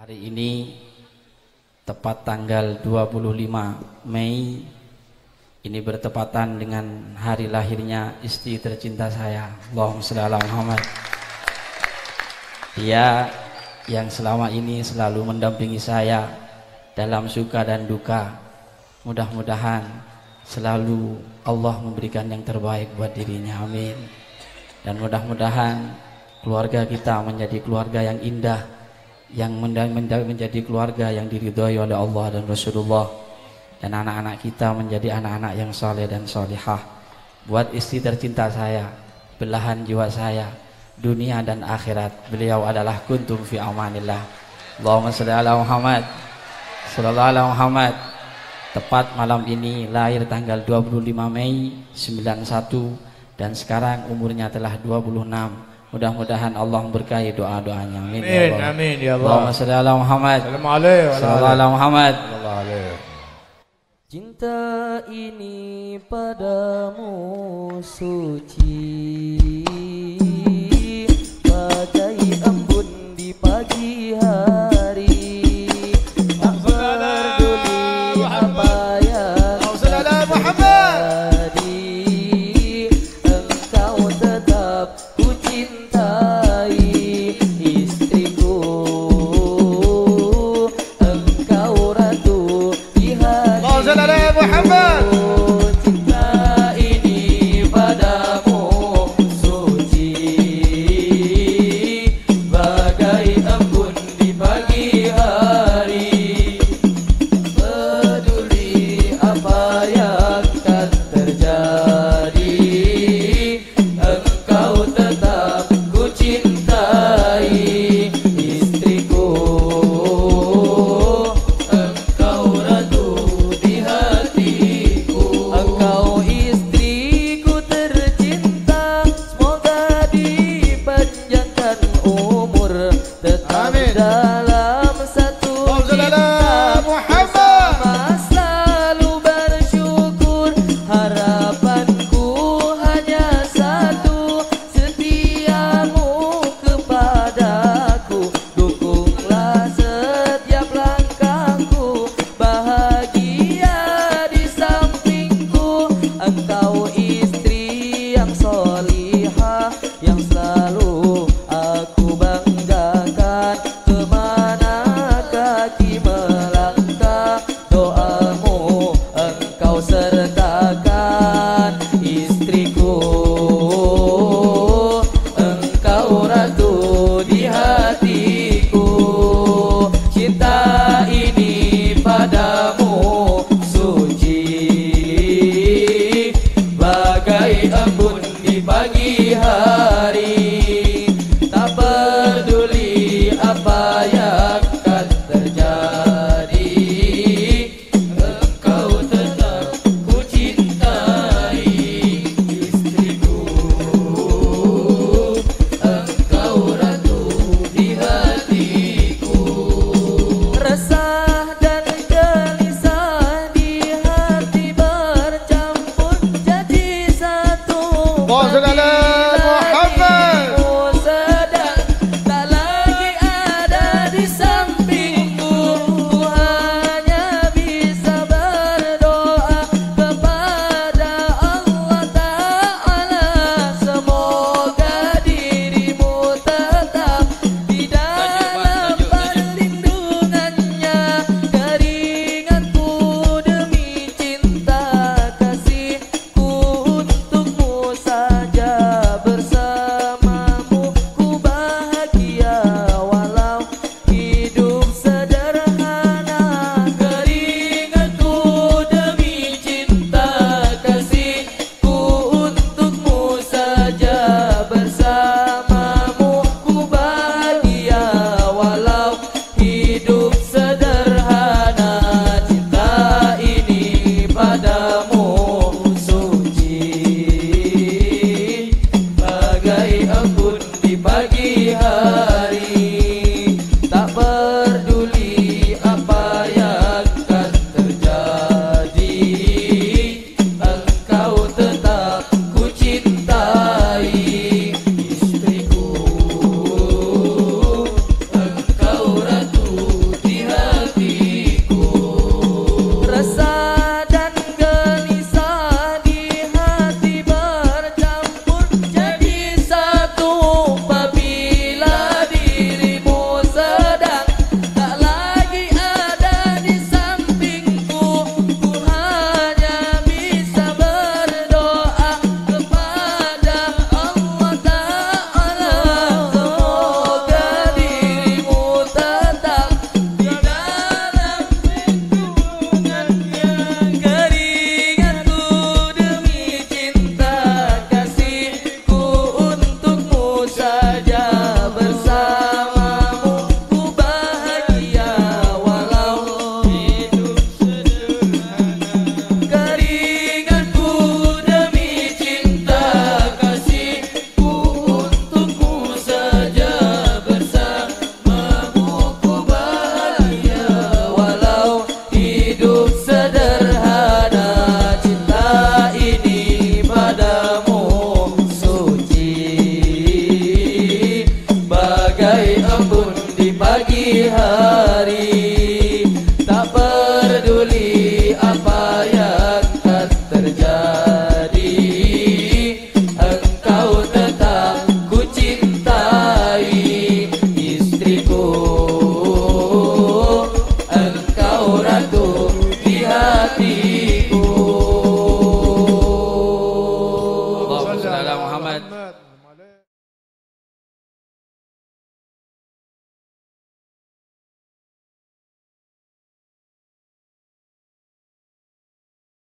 Hari ini tepat tanggal 25 Mei ini bertepatan dengan hari lahirnya istri tercinta saya Allahumma sholli ala Muhammad. Dia yang selama ini selalu mendampingi saya dalam suka dan duka. Mudah-mudahan selalu Allah memberikan yang terbaik buat dirinya amin. Dan mudah-mudahan keluarga kita menjadi keluarga yang indah yang menjadi keluarga yang diridhoi oleh Allah dan Rasulullah. Dan anak-anak kita menjadi anak-anak yang soleh dan solihah buat istri tercinta saya belahan jiwa saya dunia dan akhirat. Beliau adalah kuntum fi amanillah. Allahumma salli ala Muhammad. Sallallahu ala Muhammad. Tepat malam ini lahir tanggal 25 Mei 91 dan sekarang umurnya telah 26 Mudah-mudahan Allah memberkahi doa-doanya. Amin, ya amin, ya amin ya Allah. Allahumma salli ala Muhammad. Assalamualaikum. Sallallahu ala Muhammad. Cinta ini padamu suci